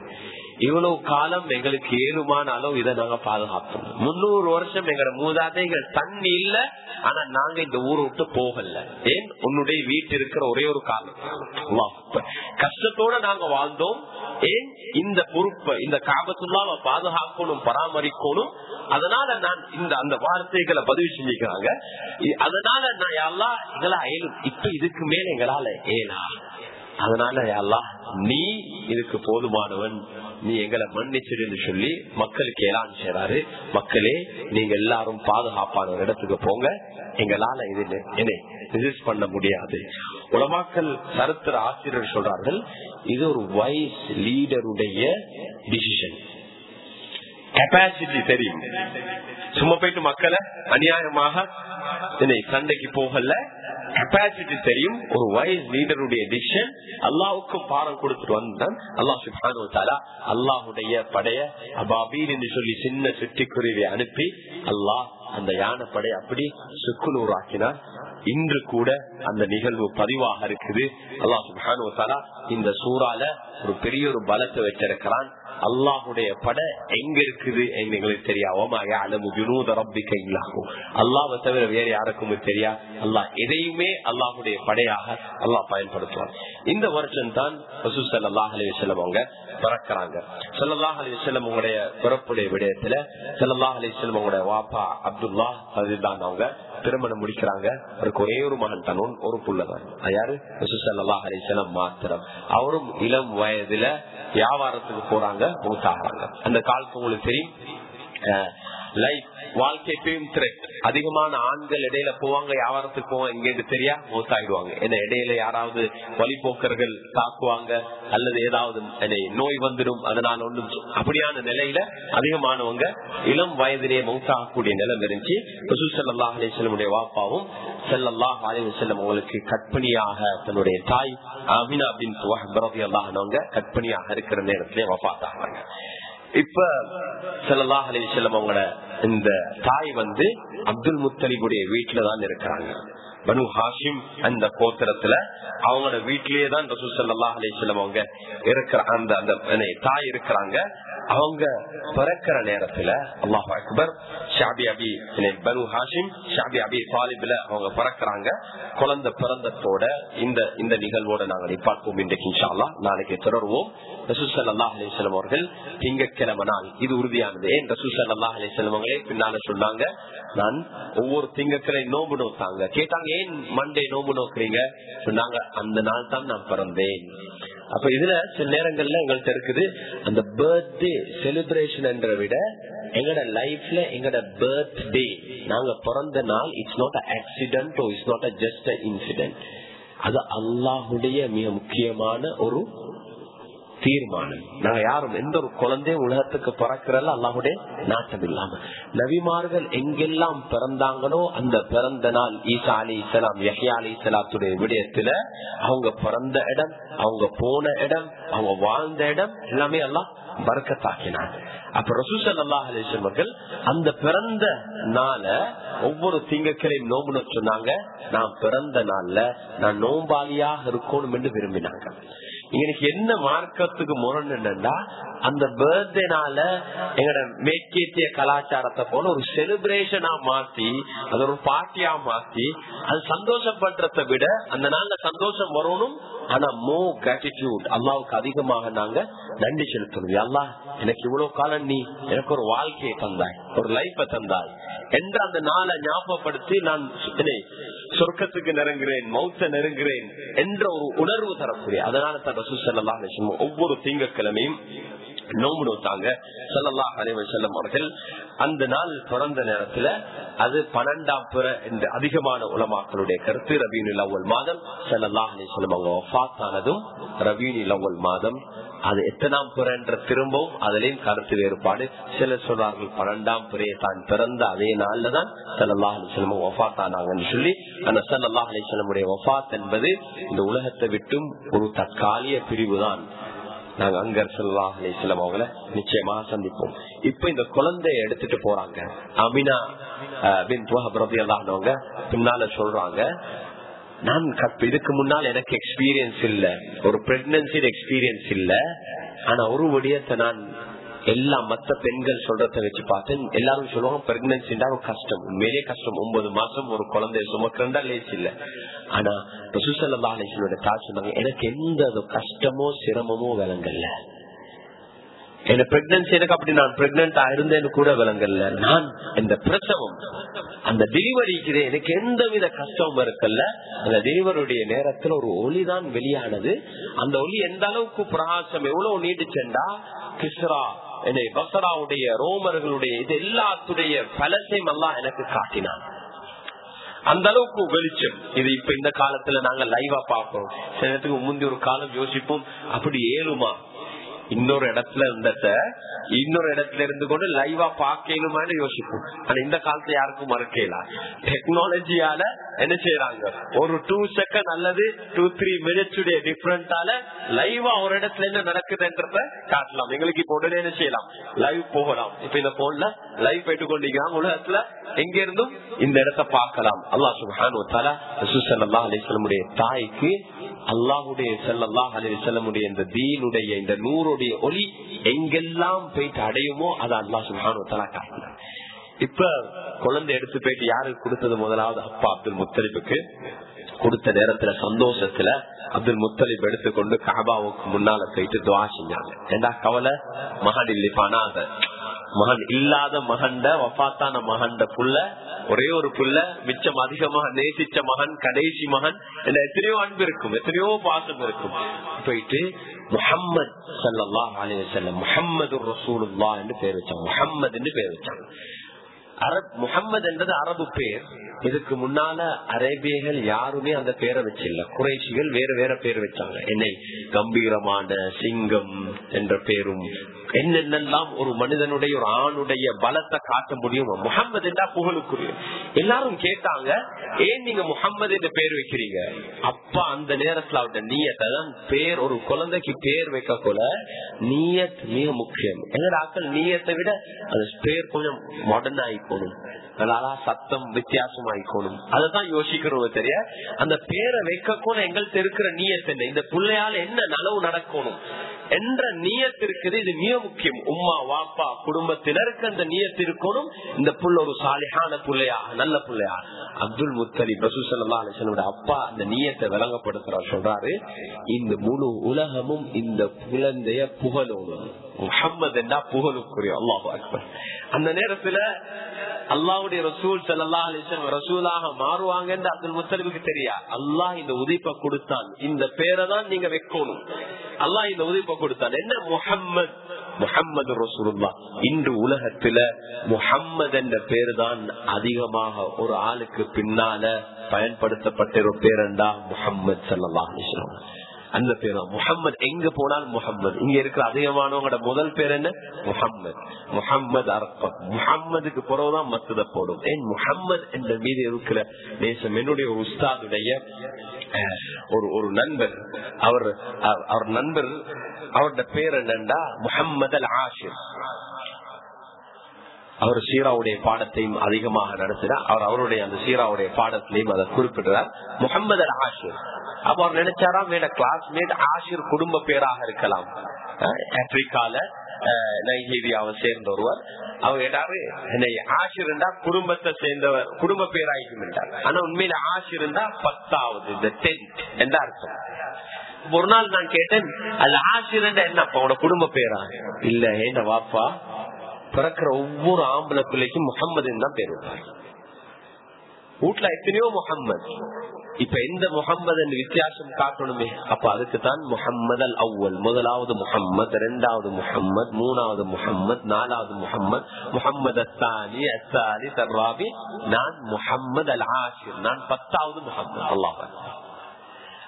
இவ்வளவு காலம் எங்களுக்கு ஏழுமான அளவு இதை நாங்க பாதுகாப்போம் முன்னூறு வருஷம் எங்க மூதாதைகள் தண்ணி இல்ல ஆனா நாங்க இந்த ஊரை விட்டு போகல. ஏன்? உன்னுடைய வீட்டு இருக்கிற ஒரே ஒரு காலம் கஷ்டத்தோட நாங்க வாழ்ந்தோம். ஏன்? இந்த பொறுப்பை இந்த காபத்துள்ளாவை பாதுகாக்கணும் பராமரிக்கணும் அதனால நான் இந்த அந்த வார்த்தைகளை பதிவு செஞ்சுக்கிறாங்க. அதனால நான் யாரெல்லாம் எங்களா ஏழும் இப்ப இதுக்கு மேல எங்களால ஏலா அதனால யாரெல்லாம் நீ இதுக்கு போதுமானவன். நீ எங்களை மன்னிச்சிடுன்னு சொல்லி மக்களுக்கு ஏலான் செய்றாரு. மக்களே நீங்க எல்லாரும் பாதுகாப்பான இடத்துக்கு போங்க. எங்களால இது என்ன பண்ண முடியாது. உலமாக்கல் சரித்திர ஆசிரியர் சொல்றார்கள் இது ஒரு வைஸ் லீடருடைய டிசிஷன் கெப்பாசிட்டி தெரியும். சும்மா போயிட்டு மக்களை அநியாயமாக என்னை சண்டைக்கு போகல. கெப்பாசிட்டி தெரியும். ஒரு வயசு லீடருடைய டிசிஷன் அல்லாவுக்கும் பாடம் கொடுத்துட்டு வந்தான். அல்லாஹ் சுபானு வ அல்லாஹுடைய படைய அபாபீல் என்று சொல்லி சின்ன சிட்டுக்குருவியை அனுப்பி அல்லாஹ் அந்த யானை படை அப்படி சுக்குநூறாக்கினார் இன்று கூட அந்த நிகழ்வு பதிவாக இருக்குது. அல்லாஹ் சுபானு வ இந்த சூறால ஒரு பெரிய ஒரு பலத்தை வச்சிருக்கிறான் அல்லாஹுடைய பட எங்க இருக்குது என்று எங்களுக்கு தெரியாம இல்லாகும் அல்லாவை தவிர வேற யாருக்கும் தெரியா? அல்லாஹ் எதையுமே அல்லாஹுடைய படையாக அல்லாஹ் பயன்படுத்துவான். இந்த வருஷம் தான் சல்லாஹ் அலி வசலம் அவங்க பிறக்கிறாங்க. சல்லாஹ் அலி வசலம் உங்களுடைய பிறப்புடைய விடயத்துல சல்லாஹ் அலி வசலம் உங்களுடைய வாப்பா அப்துல்லா அதுதான் அவங்க திருமணம் முடிக்கிறாங்க. அவருக்கு ஒரே ஒரு மகன் தான் ஒரு புள்ளதான் அது யாரு? சல்லாஹ் அலிசலம் மாத்திரம். அவரும் இளம் வயதுல வியாபாரத்துக்கு போறாங்க மூத்தாகிறாங்க அந்த காலத்து உங்களுக்கு தெரியும். லைஃப் வாழ்க்கை எப்பயும் த்ரெட் அதிகமான ஆண்கள் இடையில போவாங்க வியாபாரத்துக்கு போவாங்க இங்க தெரியா? மோசாயிடுவாங்க என்ன இடையில யாராவது வழிபோக்கர்கள் தாக்குவாங்க அல்லது ஏதாவது என்னை நோய் வந்துடும் அதனால ஒன்றும் அப்படியான நிலையில அதிகமானவங்க இளம் வயதிலேயே மௌத்தாகக்கூடிய நிலம் இருந்துச்சு. ரசூசல்லாஹ் அலிஸ்லமுடைய வாப்பாவும் செல்லல்லாஹ் அலிவசல்லம் அவங்களுக்கு கற்பனியாக தன்னுடைய தாய் அமினா பின் ரவி அல்லாஹனவங்க கற்பனியாக இருக்கிற நேரத்திலே வப்பாத்தாங்க இப்ப செல்லல்லாஹ் அலிவசல்லம் அவங்களோட இந்த தாய் வந்து அப்துல் முத்தலிபுடைய வீட்டுல தான் இருக்கிறாங்க. பனு ஹாஷிம் அந்த கோத்திரத்துல அவங்களோட வீட்டிலேயே தான் ரசூல் ஸல்லல்லாஹு அலைஹி அவங்க இருக்கிற அந்த அந்த தாய் இருக்கிறாங்க. அவங்க பிறக்கிற நேரத்துல அல்லாஹ் அக்பர் ஷாபி அபி பனு ஹாஷிம் ஷாபி அபி தாலிப்ல அவங்க பிறக்கிறாங்க. குழந்தை பிறந்தத்தோட இந்த இந்த நிகழ்வோட நாங்க நிப்பாட்டுவோம் இன்றைக்கு இன்ஷா நாளைக்கு தொடருவோம். ரசூல் ஸல்லல்லாஹு அவர்கள் திங்கக்கிழமை நாள் இது உறுதியானது. ஏன்? ரசூல் அலிசலம் அவங்களே பின்னால சொன்னாங்க நான் ஒவ்வொரு திங்கக்கிழமை நோம்பு நோத்தாங்க. கேட்டாங்க ஏன் மண்டே நோம்பு நோக்குறீங்க? சொன்னாங்க அந்த நாள் தான் நான் பிறந்தேன். அப்ப இதுல சில நேரங்கள்ல எங்கள்கிட்ட இருக்குது அந்த பர்த்டே செலிப்ரேஷன் என்ற விட எங்கட லைஃப்ல எங்கட பர்த்டே நாங்க பிறந்த நாள் it's not a accident it's not just a incident அது அல்லாஹுடைய மிக முக்கியமான ஒரு தீர்மானம். நாங்க யாரும் எந்த ஒரு குழந்தையும் உலகத்துக்கு பிறக்கிறல்ல அல்லாஹுடைய நாட்டம் இல்லாம. நபிமார்கள் எங்கெல்லாம் பிறந்தாங்களோ அந்த பிறந்த நாள் ஈசா அலி இஸ்லாம் யஹ்யா அலி இஸ்லாத்துடைய விடயத்துல அவங்க பிறந்த இடம் அவங்க போன இடம் அவங்க வாழ்ந்த இடம் எல்லாமே எல்லாம் பறக்கத்தாக்கினாங்க அப்ப ரசூசல் அல்லாஹ் அலிஸ்வர்கள் அந்த பிறந்த நாள ஒவ்வொரு திங்கக்கிழையும் நோம்புன்னு சொன்னாங்க நான் பிறந்த நாள்ல நான் நோம்பாளியாக இருக்கணும் என்று விரும்பினாங்க. எனக்கு என்ன மார்க்கத்துக்கு முரண் என்னன்னா அந்த பர்த்டேனால எங்கட மேற்கேத்திய கலாச்சாரத்தை போல ஒரு செலிப்ரேஷனா மாத்தி அது ஒரு பார்ட்டியா மாத்தி அது சந்தோஷப்படுறத விட அந்த நாள்ல சந்தோஷம் வரணும். ஆனா மோ கிராட்டிடியூட் அல்லாவுக்கு அதிகமாக நாங்க நன்றி செலுத்தணும் அல்லா எனக்கு இவ்வளவு காலம் நீ எனக்கு ஒரு வாழ்க்கையை தந்தாய் ஒரு லைஃப தந்தாய். என்ற அந்த நாளை ஞாபகப்படுத்தி நான் சொர்க்கத்துக்கு நெருங்குறேன் மௌத்த நெருங்குறேன் என்ற ஒரு உணர்வு தரக்கூடிய அதனால தான் ரசூல் ஒவ்வொரு திங்கக்கிழமையும் நோம்பு நோத்தாங்க செல்லல்லா அலைவர் செல்லம் அவர்கள் அந்த நாள் பிறந்த நேரத்துல அது பன்னெண்டாம் பிற என்று அதிகமான உலமாக்களுடைய கருத்து ரபீனுல் அவ்வல் மாதம் செல்லல்லா அலைஹி செல்லம் அவங்க வஃபாத் ஆனதும் அவ்வல் மாதம். அது எத்தனாம் பிறன்ற திரும்பவும் அதுலயும் கருத்து வேறுபாடு. சிலர் சொல்றார்கள் பன்னெண்டாம் பிறையை தான் பிறந்த அதே நாள்ல தான் செல்லல்லா அலிஸ்லம் வஃபாத் ஆனாங்கன்னு சொல்லி அந்த சல்லாஹ் அலிஸ்லமுடைய ஒஃபாத் என்பது இந்த உலகத்தை விட்டும் ஒரு தற்காலிக பிரிவு தான் நாங்க அங்கர் சல்லாஹ் அலிஸ்லாம் அவங்கள நிச்சயமாக சந்திப்போம். இப்ப இந்த குழந்தைய எடுத்துட்டு போறாங்க. அமினா அஹ், பின் துவஹப் பின்னால சொல்றாங்க நான் இதுக்கு முன்னால் எனக்கு எக்ஸ்பீரியன்ஸ் இல்ல. ஒரு பிரெக்னன்சி எக்ஸ்பீரியன்ஸ் இல்ல. ஆனா ஒரு விடயத்தை நான் எல்லா மத்த பெண்கள் சொல்றத வச்சு பார்த்து எல்லாரும் சொல்லுவாங்க பிரெக்னன்சிண்டா கஷ்டம். உண்மையிலே கஷ்டம். ஒன்பது மாசம் ஒரு குழந்தைய சுமக்கிறதா லேசி இல்ல. ஆனா ரசூசல்லா அலிஸ்லோட தாய் சொன்னாங்க எனக்கு எந்த கஷ்டமோ சிரமமோ விளங்கல்ல என்ன பிரெக்னன்சி எனக்கு அப்படி நான் பிரெக்னண்டா இருந்தேன்னு கூட விளங்கல்ல நான் இந்த பிரசவம் அந்த டெலிவரிக்கு எனக்கு எந்த வித கஷ்டமும் இருக்கல்ல அந்த டெலிவரியுடைய நேரத்துல ஒரு ஒளி தான் வெளியானது. அந்த ஒளி எந்த அளவுக்கு பிரகாசம் எவ்வளவு நீடிச்சென்றா கிஸ்ரா. என்னை பசராவுடைய ரோமர்களுடைய இது எல்லாத்துடைய பலசையும் எல்லாம் எனக்கு காட்டினான். அந்த அளவுக்கு வெளிச்சம். இது இப்ப இந்த காலத்துல நாங்க லைவா பாப்போம் சில நேரத்துக்கு முந்தி ஒரு காலம் யோசிப்போம் அப்படி ஏழுமா? இன்னொரு இடத்துல இருந்தத இன்னொரு இடத்துல இருந்து கொண்டு லைவா பாக்கணுமான்னு யோசிப்போம். ஆனா இந்த காலத்துல யாருக்கும் மறக்கலாம் டெக்னாலஜியால என்ன செய்யறாங்க ஒரு டூ செகண்ட் அல்லது டூ த்ரீ மினிட்ஸ் உடைய டிஃபரண்டால லைவா ஒரு இடத்துல என்ன நடக்குதுன்றத காட்டலாம். எங்களுக்கு இப்ப உடனே என்ன செய்யலாம்? லைவ் போகலாம். இப்ப இந்த போன்ல லைவ் போயிட்டு கொண்டிருக்கலாம் உலகத்துல எங்க இருந்தும் இந்த இடத்த பார்க்கலாம். அல்லாஹ் சுபானு தாலா ரசூசல்லா அலிஸ்லமுடைய தாய்க்கு அல்லாஹுடைய செல்லல்லாஹ் அலி செல்லமுடைய இந்த தீனுடைய இந்த நூறு நூறுடைய ஒளி எங்கெல்லாம் போயிட்டு அடையுமோ அது அல்லா சுபானு தலா காட்டினார் இப்ப குழந்தை எடுத்து போயிட்டு யாருக்கு கொடுத்தது முதலாவது? அப்பா அப்துல் முத்தலிப்புக்கு. கொடுத்த நேரத்துல சந்தோஷத்துல அப்துல் முத்தலிப் எடுத்துக்கொண்டு காபாவுக்கு முன்னால போயிட்டு துவா செஞ்சாங்க. ஏண்டா கவலை? மகன் இல்லைப்பானா மகன் இல்லாத மகண்ட வப்பாத்தான மகண்ட புள்ள ஒரே ஒரு புள்ள மிச்சம் அதிகமாக நேசிச்ச மகன் கடைசி மகன் எத்தனையோ அன்பு இருக்கும் எத்தனையோ பாசம் இருக்கும். போயிட்டு முஹம்மது சல்லா அலைய செல்லம் ரசூலுல்லா என்று பேர் வச்சாங்க. முகம்மது பேர் வச்சாங்க. அரப் முகம்மது என்றது அரபு பேர். இதுக்கு முன்னால அரேபியர்கள் யாருமே அந்த பேரை வச்சில்ல. குறைசிகள் வேற வேற பேர் வச்சாங்க. என்னை கம்பீரமான சிங்கம் என்ற பேரும் என்னென்னலாம் ஒரு மனிதனுடைய ஒரு ஆணுடைய பலத்தை காட்ட முடியும்? முகம்மது என்றா புகழுக்குரிய. எல்லாரும் கேட்டாங்க ஏன் நீங்க முகம்மது என்று பேர் வைக்கிறீங்க? அப்பா அந்த நேரத்துல அவருடைய நீயத்தை தான் பேர் ஒரு குழந்தைக்கு பேர் வைக்க போல நீயத் மிக முக்கியம். எங்கடாக்கள் நீயத்தை விட அந்த பேர் கொஞ்சம் மாடர்ன் ஆயிக்கணும். அதனால சத்தம் வித்தியாசம் ஆயிக்கணும் அதான் யோசிக்கிறோம் தெரிய? அந்த பேரை வைக்க கூட எங்கள்கிட்ட இருக்கிற நீயத்தை இந்த பிள்ளையால என்ன நனவு நடக்கணும்? என்ற நீயத்திற்கு இது மிக முக்கியம். உமா வாப்பா குடும்பத்தினருக்கு அந்த நீயத்து இருக்கணும். இந்த புள்ள ஒரு சாலியான புள்ளையா? நல்ல புள்ளையா? அப்துல் முத்தலி பசுசல்லா அப்பா அந்த நீயத்தை விளங்கப்படுத்துறார். சொல்றாரு இந்த முழு உலகமும் இந்த குழந்தைய புகழோடும் முகம்மது என்ன புகழுக்குரிய. அல்லாஹ் அந்த நேரத்துல அல்லாவுடைய ரசூல் செல்லல்லா அலிசன் ரசூலாக மாறுவாங்க அப்துல் முத்தலிபுக்கு தெரியா? அல்லாஹ் இந்த உதிப்பை கொடுத்தான். இந்த பேரை தான் நீங்க வைக்கணும். அல்லாஹ் இந்த உதிப்பை கொடுத்தான். என்ன? முகம்மது முகம்மது ரசூலுல்லா இன்று உலகத்துல முகம்மது என்ற பேரு தான் அதிகமாக ஒரு ஆளுக்கு பின்னால பயன்படுத்தப்பட்ட ஒரு பேரண்டா முகம்மது சல்லா அலிஸ்லாம் அந்த பேர் முகம்மது எங்க போனால் முகம்மது இங்க இருக்கிற அதிகமானவங்களோட முதல் பேர் என்ன? முகம்மது முகம்மது அர்த்தம். முகம்மதுக்கு பிறகுதான் மத்தத போடும். ஏன்? முகம்மது என்ற மீது இருக்கிற நேசம் என்னுடைய ஒரு உஸ்தாதுடைய ஒரு ஒரு நண்பர். அவர் அவர் நண்பர் அவருடைய பேர் என்னண்டா? முகம்மது அல் ஆஷிர் அவர் சீராவுடைய பாடத்தையும் அதிகமாக நடத்தினார். அவர் அவருடைய அந்த சீராவுடைய பாடத்திலையும் அதை குறிப்பிடுறார். முகமது அல் ஆஷிர் அப்ப அவர் நினைச்சாராம் வேற கிளாஸ்மேட் ஆஷிர் குடும்ப பேராக இருக்கலாம். ஆப்பிரிக்கால நைஜீரியாவை சேர்ந்த ஒருவர். அவர் கேட்டாரு என்னை ஆஷிருந்தா குடும்பத்தை சேர்ந்தவர் குடும்ப பேராயிக்கும் என்றார். ஆனா உண்மையில ஆஷிருந்தா பத்தாவது இந்த டென்த் என்ற அர்த்தம். ஒரு நாள் நான் கேட்டேன் அது ஆசிரியர் என்ன உங்களோட குடும்ப பேரா? இல்ல என்ன வாப்பா பிறக்கிற ஒவ்வொரு ஆம்பளை பிள்ளைக்கும் முகம்மதுன்னு தான் பேர் வைப்பார். வீட்டுல எத்தனையோ முகம்மது இப்ப எந்த முகம்மது வித்தியாசம் காட்டணுமே? அப்ப அதுக்கு தான் முகம்மது அல் அவ்வல். முதலாவது முகம்மது இரண்டாவது முகம்மது மூணாவது முகம்மது நாலாவது முகம்மது முகம்மது அஸ்தானி அஸ்தானி தர்வாபி நான் முகம்மது அல் ஆஷிர். நான் பத்தாவது முகம்மது அல்லாஹ்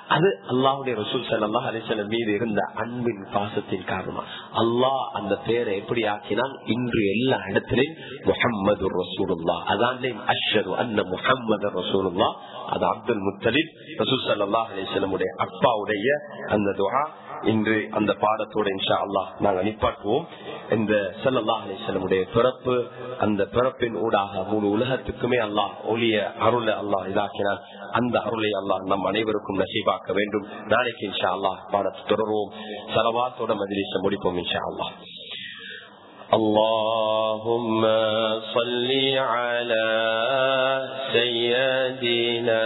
அது அல்லாஹுடைய ரசூல் சல்லா அலிசல்லம் மீது இருந்த அன்பின் பாசத்தின் காரணமா. அல்லாஹ் அந்த பேரை எப்படி ஆக்கினான்? இன்று எல்லா இடத்திலையும் முகம்மது ரசூலுல்லா அதான் அஷரு அன்ன முகம்மது ரசூலுல்லா அது அப்துல் முத்தலிப். ரசூல் சல்லா அலிசல்லமுடைய அப்பாவுடைய அந்த துஹா இன்று அந்த பாடத்தோட இன்ஷா அல்லாஹ் நாங்கள் நிப்பாட்டுவோம் இந்த சல்லா அலிசல்லமுடைய பிறப்பு அந்த பிறப்பின் ஊடாக முழு உலகத்துக்குமே அல்லாஹ் ஒளிய அருள அல்லாஹ் இதாக்கினார் அந்த அருளை அல்லாஹ் நம் அனைவருக்கும் நசீபாக்க வேண்டும் நாளைக்கு இன்ஷா அல்லாஹ் பாடத்தை தொடர்வோம் சலவாத்தோட மதிலிச முடிப்போம் இன்ஷா அல்லாஹ் اللهم صل على سيدنا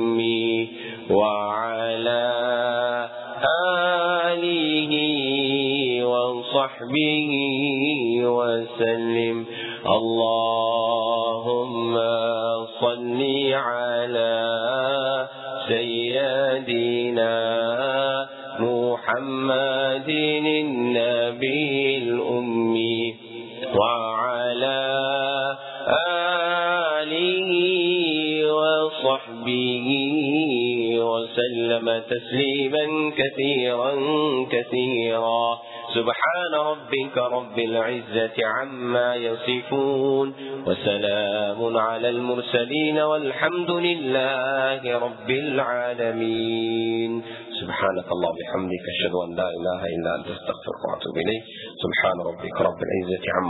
وصحبه وسلم. اللهم صل على سيدنا محمد النبي الأمي وعلى آله وصحبه وسلم تسليما كثيرا كثيرا. سبحان ربك رب العزة عما يصفون وسلام على المرسلين والحمد لله رب العالمين. سبحانك الله بحمدك أشهد أن لا إله إلا أنت أستغفرك وأتوب إليك. سبحان ربك رب العزة عما